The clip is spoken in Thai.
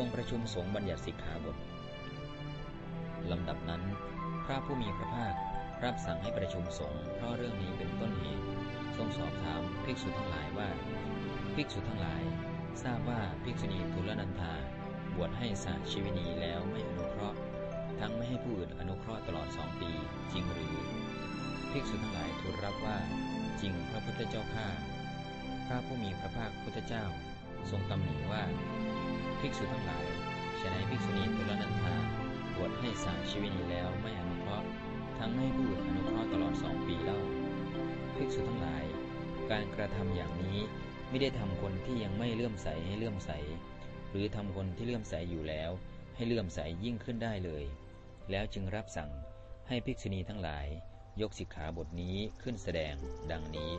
รงประชุมสงฆ์บัญญัติสิกขาบทลำดับนั้น พระผู้มีพระภาครับสั่งให้ประชุมสงฆ์เพราะเรื่องนี้เป็นต้นเหตุทรงสอบถามภิกษุทั้งหลายว่า ภิกษุทั้งหลาย ทราบว่าภิกษุณีทุลนันธาบวชให้สาชีวินีแล้วไม่อนุเคราะห์ ทั้งไม่ให้ผู้อื่นอนุเคราะห์ตลอดสองปีจริงหรือ ภิกษุทั้งหลายทูลรับว่า จริงพระพุทธเจ้าข้าพระผู้มีพระภาคพุทธเจ้า ทรงตำหนิว่า ภิกษุทั้งหลายฉนัยภิกษุณีทุลนันธาบวชให้สาชีวินีแล้วไม่อนุเคราะห์ทั้งไม่ให้ผู้อื่นอนุเคราะห์ตลอดสองปีเล่า ภิกษุทั้งหลาย การกระทำอย่างนี้ไม่ได้ทำคนที่ยังไม่เลื่อมใสให้เลื่อมใส หรือทำคนที่เลื่อมใสอยู่แล้ว ให้เลื่อมใสยิ่งขึ้นได้เลย แล้วจึงรับสั่งให้ภิกษุณีทั้งหลาย ยกสิกขาบทนี้ขึ้นแสดงดังนี้